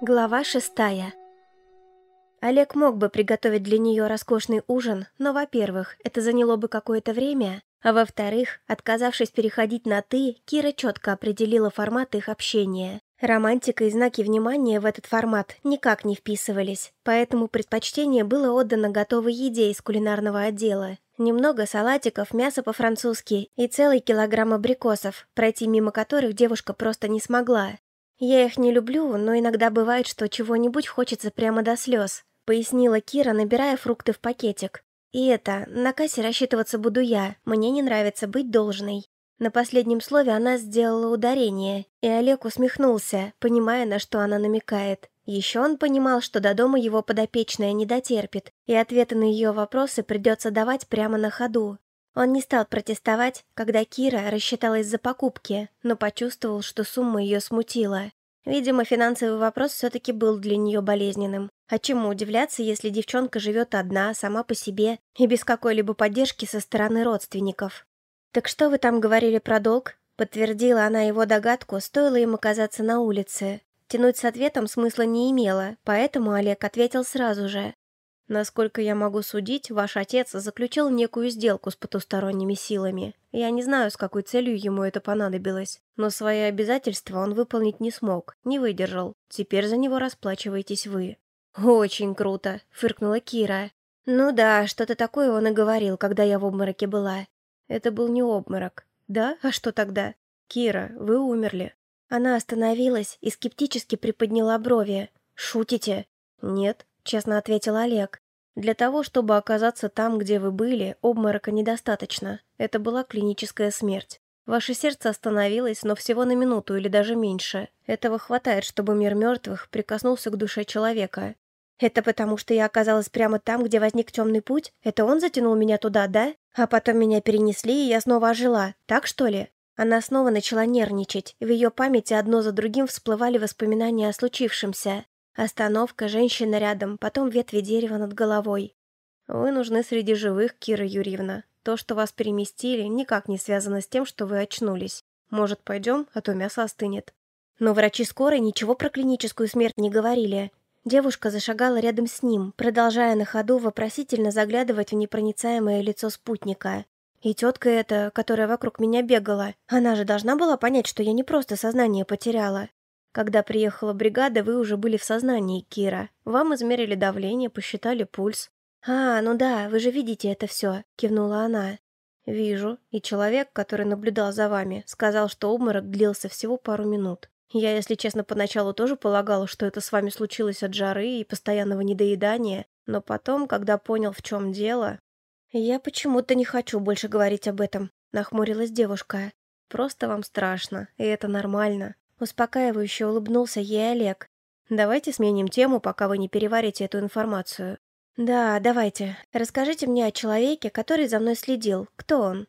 Глава шестая Олег мог бы приготовить для нее роскошный ужин, но, во-первых, это заняло бы какое-то время, а во-вторых, отказавшись переходить на «ты», Кира четко определила формат их общения. Романтика и знаки внимания в этот формат никак не вписывались, поэтому предпочтение было отдано готовой еде из кулинарного отдела. Немного салатиков, мясо по-французски и целый килограмм абрикосов, пройти мимо которых девушка просто не смогла. «Я их не люблю, но иногда бывает, что чего-нибудь хочется прямо до слез», пояснила Кира, набирая фрукты в пакетик. «И это, на кассе рассчитываться буду я, мне не нравится быть должной». На последнем слове она сделала ударение, и Олег усмехнулся, понимая, на что она намекает. Еще он понимал, что до дома его подопечная не дотерпит, и ответы на ее вопросы придется давать прямо на ходу. Он не стал протестовать, когда Кира рассчиталась за покупки, но почувствовал, что сумма ее смутила. Видимо, финансовый вопрос все-таки был для нее болезненным. А чему удивляться, если девчонка живет одна, сама по себе и без какой-либо поддержки со стороны родственников? «Так что вы там говорили про долг?» Подтвердила она его догадку, стоило им оказаться на улице. Тянуть с ответом смысла не имело, поэтому Олег ответил сразу же. «Насколько я могу судить, ваш отец заключил некую сделку с потусторонними силами. Я не знаю, с какой целью ему это понадобилось, но свои обязательства он выполнить не смог, не выдержал. Теперь за него расплачиваетесь вы». «Очень круто», — фыркнула Кира. «Ну да, что-то такое он и говорил, когда я в обмороке была. Это был не обморок. Да? А что тогда? Кира, вы умерли. Она остановилась и скептически приподняла брови. «Шутите?» «Нет», — честно ответил Олег. «Для того, чтобы оказаться там, где вы были, обморока недостаточно. Это была клиническая смерть. Ваше сердце остановилось, но всего на минуту или даже меньше. Этого хватает, чтобы мир мертвых прикоснулся к душе человека. Это потому, что я оказалась прямо там, где возник темный путь? Это он затянул меня туда, да? А потом меня перенесли, и я снова ожила. Так что ли? Она снова начала нервничать, в ее памяти одно за другим всплывали воспоминания о случившемся. Остановка, женщина рядом, потом ветви дерева над головой. Вы нужны среди живых, Кира Юрьевна. То, что вас переместили, никак не связано с тем, что вы очнулись. Может, пойдем, а то мясо остынет. Но врачи скорой ничего про клиническую смерть не говорили. Девушка зашагала рядом с ним, продолжая на ходу вопросительно заглядывать в непроницаемое лицо спутника. И тетка эта, которая вокруг меня бегала, она же должна была понять, что я не просто сознание потеряла. Когда приехала бригада, вы уже были в сознании, Кира. Вам измерили давление, посчитали пульс. «А, ну да, вы же видите это все», — кивнула она. «Вижу. И человек, который наблюдал за вами, сказал, что обморок длился всего пару минут. Я, если честно, поначалу тоже полагала, что это с вами случилось от жары и постоянного недоедания, но потом, когда понял, в чем дело... Я почему-то не хочу больше говорить об этом, нахмурилась девушка. Просто вам страшно, и это нормально. Успокаивающе улыбнулся ей Олег. Давайте сменим тему, пока вы не переварите эту информацию. Да, давайте. Расскажите мне о человеке, который за мной следил. Кто он?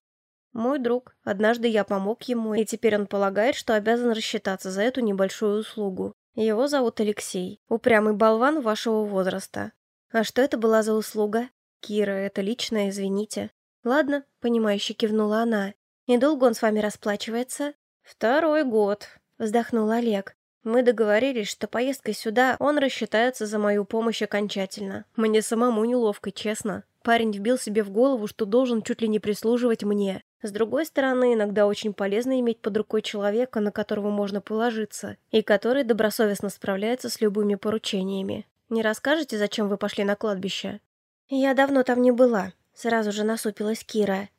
Мой друг. Однажды я помог ему, и теперь он полагает, что обязан рассчитаться за эту небольшую услугу. Его зовут Алексей. Упрямый болван вашего возраста. А что это была за услуга? Кира, это личное, извините. Ладно, понимающе кивнула она. И долго он с вами расплачивается? Второй год, вздохнул Олег. Мы договорились, что поездкой сюда он рассчитается за мою помощь окончательно. Мне самому неловко, честно. Парень вбил себе в голову, что должен чуть ли не прислуживать мне. С другой стороны, иногда очень полезно иметь под рукой человека, на которого можно положиться, и который добросовестно справляется с любыми поручениями. Не расскажете, зачем вы пошли на кладбище? Я давно там не была, сразу же насупилась Кира.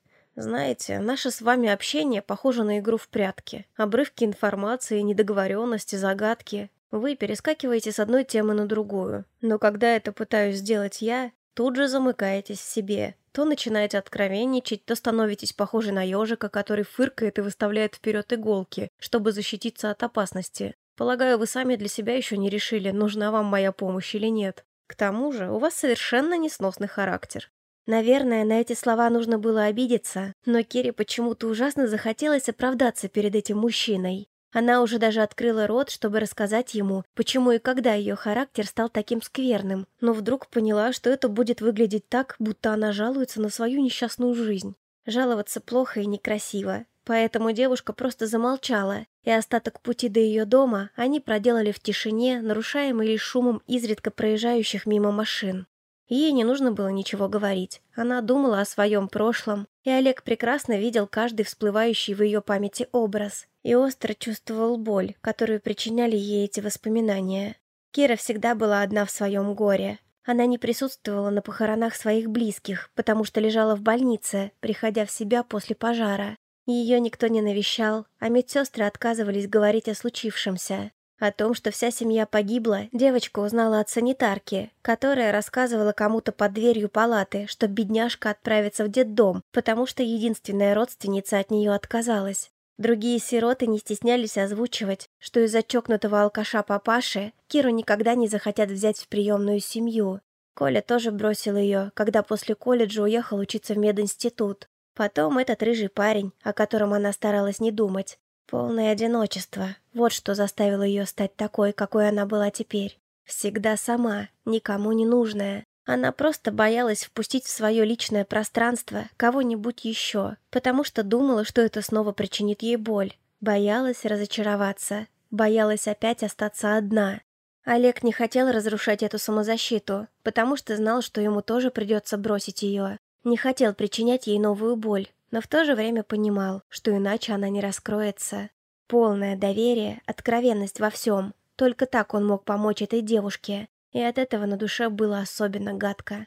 Знаете, наше с вами общение похоже на игру в прятки. Обрывки информации, недоговоренности, загадки. Вы перескакиваете с одной темы на другую. Но когда это пытаюсь сделать я, тут же замыкаетесь в себе, то начинаете откровенничать, то становитесь похожи на ежика, который фыркает и выставляет вперед иголки, чтобы защититься от опасности. Полагаю, вы сами для себя еще не решили, нужна вам моя помощь или нет. К тому же, у вас совершенно несносный характер. Наверное, на эти слова нужно было обидеться, но Кире почему-то ужасно захотелось оправдаться перед этим мужчиной. Она уже даже открыла рот, чтобы рассказать ему, почему и когда ее характер стал таким скверным, но вдруг поняла, что это будет выглядеть так, будто она жалуется на свою несчастную жизнь. Жаловаться плохо и некрасиво. Поэтому девушка просто замолчала, и остаток пути до ее дома они проделали в тишине, нарушаемой лишь шумом изредка проезжающих мимо машин. Ей не нужно было ничего говорить. Она думала о своем прошлом, и Олег прекрасно видел каждый всплывающий в ее памяти образ и остро чувствовал боль, которую причиняли ей эти воспоминания. Кира всегда была одна в своем горе. Она не присутствовала на похоронах своих близких, потому что лежала в больнице, приходя в себя после пожара. Ее никто не навещал, а медсестры отказывались говорить о случившемся. О том, что вся семья погибла, девочка узнала от санитарки, которая рассказывала кому-то под дверью палаты, что бедняжка отправится в детдом, потому что единственная родственница от нее отказалась. Другие сироты не стеснялись озвучивать, что из-за чокнутого алкаша папаши Киру никогда не захотят взять в приемную семью. Коля тоже бросил ее, когда после колледжа уехал учиться в мединститут. Потом этот рыжий парень, о котором она старалась не думать, Полное одиночество. Вот что заставило ее стать такой, какой она была теперь. Всегда сама, никому не нужная. Она просто боялась впустить в свое личное пространство кого-нибудь еще, потому что думала, что это снова причинит ей боль. Боялась разочароваться, боялась опять остаться одна. Олег не хотел разрушать эту самозащиту, потому что знал, что ему тоже придется бросить ее. Не хотел причинять ей новую боль, но в то же время понимал, что иначе она не раскроется. Полное доверие, откровенность во всем. Только так он мог помочь этой девушке, и от этого на душе было особенно гадко.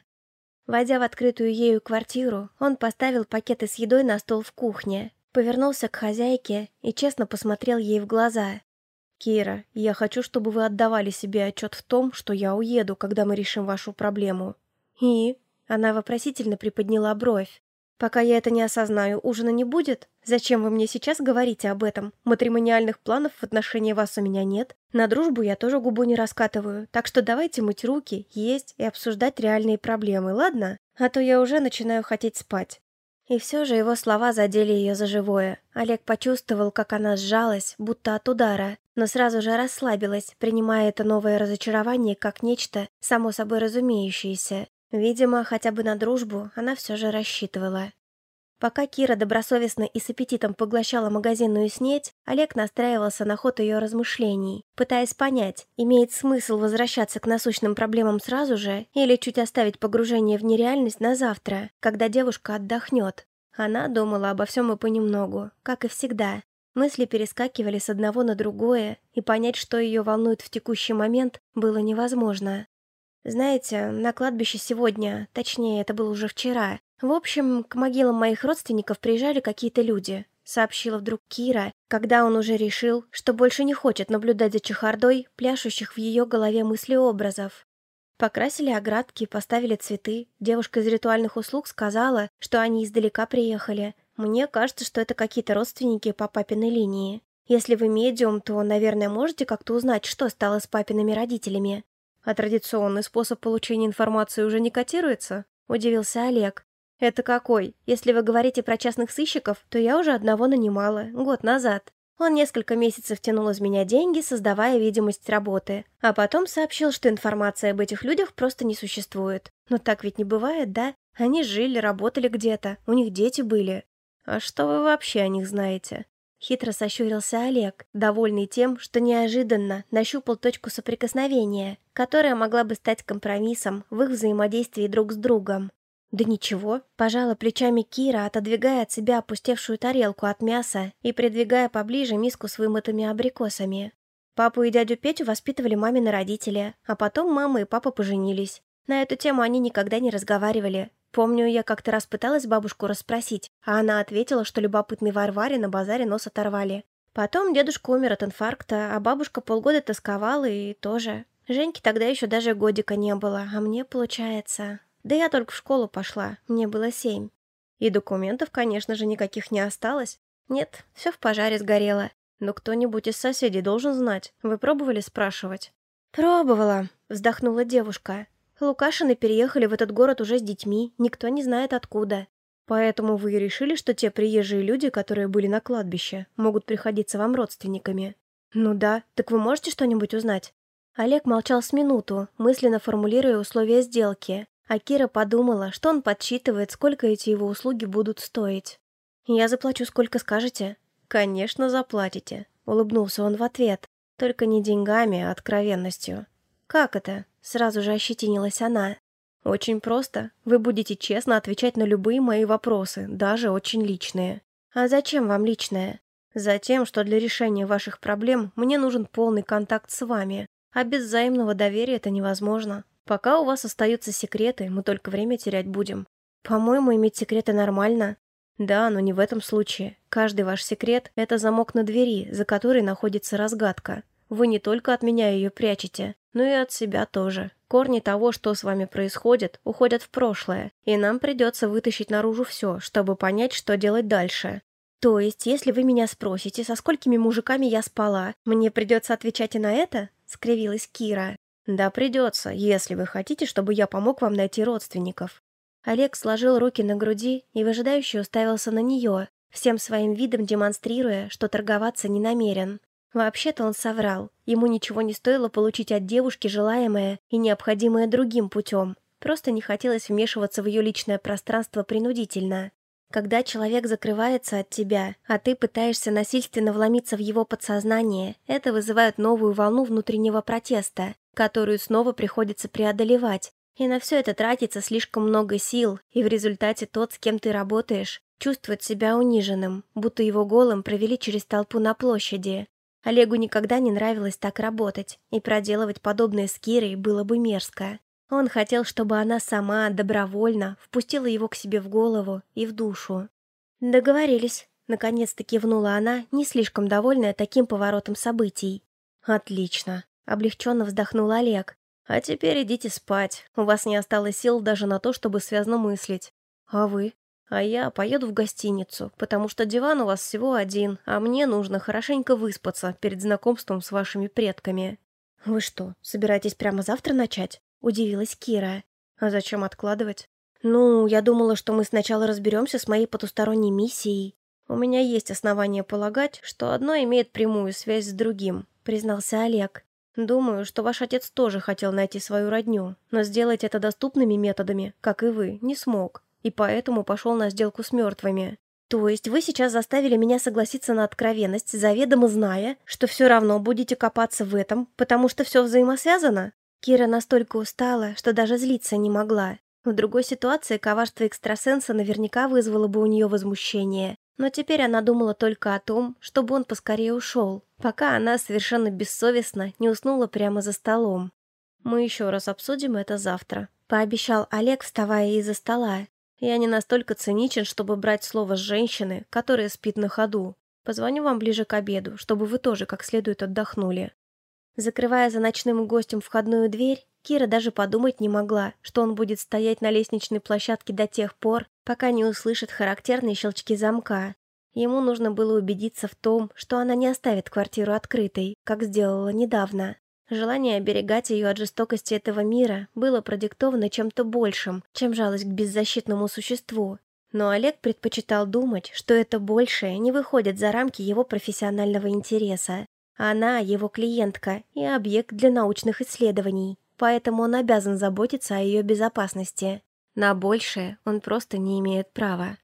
Войдя в открытую ею квартиру, он поставил пакеты с едой на стол в кухне, повернулся к хозяйке и честно посмотрел ей в глаза. «Кира, я хочу, чтобы вы отдавали себе отчет в том, что я уеду, когда мы решим вашу проблему». «И?» Она вопросительно приподняла бровь. Пока я это не осознаю, ужина не будет? Зачем вы мне сейчас говорите об этом? Матримониальных планов в отношении вас у меня нет. На дружбу я тоже губу не раскатываю. Так что давайте мыть руки, есть и обсуждать реальные проблемы, ладно? А то я уже начинаю хотеть спать. И все же его слова задели ее за живое. Олег почувствовал, как она сжалась, будто от удара, но сразу же расслабилась, принимая это новое разочарование как нечто, само собой разумеющееся. Видимо, хотя бы на дружбу она все же рассчитывала. Пока Кира добросовестно и с аппетитом поглощала магазинную снеть, Олег настраивался на ход ее размышлений, пытаясь понять, имеет смысл возвращаться к насущным проблемам сразу же или чуть оставить погружение в нереальность на завтра, когда девушка отдохнет. Она думала обо всем и понемногу, как и всегда. Мысли перескакивали с одного на другое, и понять, что ее волнует в текущий момент, было невозможно. Знаете, на кладбище сегодня, точнее, это было уже вчера. В общем, к могилам моих родственников приезжали какие-то люди, сообщила вдруг Кира, когда он уже решил, что больше не хочет наблюдать за чехардой, пляшущих в ее голове мыслеобразов. Покрасили оградки, поставили цветы. Девушка из ритуальных услуг сказала, что они издалека приехали. Мне кажется, что это какие-то родственники по папиной линии. Если вы медиум, то, наверное, можете как-то узнать, что стало с папиными родителями. А традиционный способ получения информации уже не котируется? Удивился Олег. Это какой? Если вы говорите про частных сыщиков, то я уже одного нанимала, год назад. Он несколько месяцев тянул из меня деньги, создавая видимость работы. А потом сообщил, что информация об этих людях просто не существует. Но так ведь не бывает, да? Они жили, работали где-то, у них дети были. А что вы вообще о них знаете? Хитро сощурился Олег, довольный тем, что неожиданно нащупал точку соприкосновения, которая могла бы стать компромиссом в их взаимодействии друг с другом. «Да ничего», – пожала плечами Кира, отодвигая от себя опустевшую тарелку от мяса и придвигая поближе миску с вымытыми абрикосами. Папу и дядю Петю воспитывали мамины родители, а потом мама и папа поженились. На эту тему они никогда не разговаривали, Помню, я как-то раз пыталась бабушку расспросить, а она ответила, что любопытный Варваре на базаре нос оторвали. Потом дедушка умер от инфаркта, а бабушка полгода тосковала и тоже. Женьки тогда еще даже годика не было, а мне, получается... Да я только в школу пошла, мне было семь. И документов, конечно же, никаких не осталось. Нет, все в пожаре сгорело. Но кто-нибудь из соседей должен знать. Вы пробовали спрашивать? «Пробовала», — вздохнула девушка. Лукашины переехали в этот город уже с детьми, никто не знает откуда. Поэтому вы и решили, что те приезжие люди, которые были на кладбище, могут приходиться вам родственниками? Ну да, так вы можете что-нибудь узнать? Олег молчал с минуту, мысленно формулируя условия сделки, а Кира подумала, что он подсчитывает, сколько эти его услуги будут стоить. «Я заплачу, сколько скажете». «Конечно, заплатите», — улыбнулся он в ответ. «Только не деньгами, а откровенностью». «Как это?» — сразу же ощетинилась она. «Очень просто. Вы будете честно отвечать на любые мои вопросы, даже очень личные». «А зачем вам личное?» «Затем, что для решения ваших проблем мне нужен полный контакт с вами, а без взаимного доверия это невозможно. Пока у вас остаются секреты, мы только время терять будем. По-моему, иметь секреты нормально. Да, но не в этом случае. Каждый ваш секрет — это замок на двери, за которой находится разгадка. Вы не только от меня ее прячете, но и от себя тоже. Корни того, что с вами происходит, уходят в прошлое, и нам придется вытащить наружу все, чтобы понять, что делать дальше. То есть, если вы меня спросите, со сколькими мужиками я спала, мне придется отвечать и на это? Скривилась Кира. Да, придется, если вы хотите, чтобы я помог вам найти родственников. Олег сложил руки на груди и выжидающе уставился на нее, всем своим видом демонстрируя, что торговаться не намерен. Вообще-то он соврал. Ему ничего не стоило получить от девушки желаемое и необходимое другим путем. Просто не хотелось вмешиваться в ее личное пространство принудительно. Когда человек закрывается от тебя, а ты пытаешься насильственно вломиться в его подсознание, это вызывает новую волну внутреннего протеста, которую снова приходится преодолевать, и на все это тратится слишком много сил, и в результате тот, с кем ты работаешь, чувствует себя униженным, будто его голым провели через толпу на площади. Олегу никогда не нравилось так работать, и проделывать подобное с Кирой было бы мерзко. Он хотел, чтобы она сама, добровольно, впустила его к себе в голову и в душу. «Договорились», — наконец-то кивнула она, не слишком довольная таким поворотом событий. «Отлично», — облегченно вздохнул Олег. А теперь идите спать. У вас не осталось сил даже на то, чтобы связно мыслить. А вы? А я поеду в гостиницу, потому что диван у вас всего один, а мне нужно хорошенько выспаться перед знакомством с вашими предками. Вы что, собираетесь прямо завтра начать? Удивилась Кира. А зачем откладывать? Ну, я думала, что мы сначала разберемся с моей потусторонней миссией. У меня есть основания полагать, что одно имеет прямую связь с другим, признался Олег. Думаю, что ваш отец тоже хотел найти свою родню, но сделать это доступными методами, как и вы, не смог, и поэтому пошел на сделку с мертвыми. То есть вы сейчас заставили меня согласиться на откровенность, заведомо зная, что все равно будете копаться в этом, потому что все взаимосвязано? Кира настолько устала, что даже злиться не могла. В другой ситуации коварство экстрасенса наверняка вызвало бы у нее возмущение, но теперь она думала только о том, чтобы он поскорее ушел, пока она совершенно бессовестно не уснула прямо за столом. «Мы еще раз обсудим это завтра», — пообещал Олег, вставая из-за стола. «Я не настолько циничен, чтобы брать слово с женщины, которая спит на ходу. Позвоню вам ближе к обеду, чтобы вы тоже как следует отдохнули». Закрывая за ночным гостем входную дверь, Кира даже подумать не могла, что он будет стоять на лестничной площадке до тех пор, пока не услышит характерные щелчки замка. Ему нужно было убедиться в том, что она не оставит квартиру открытой, как сделала недавно. Желание оберегать ее от жестокости этого мира было продиктовано чем-то большим, чем жалость к беззащитному существу. Но Олег предпочитал думать, что это большее не выходит за рамки его профессионального интереса. Она его клиентка и объект для научных исследований поэтому он обязан заботиться о ее безопасности. На большее он просто не имеет права.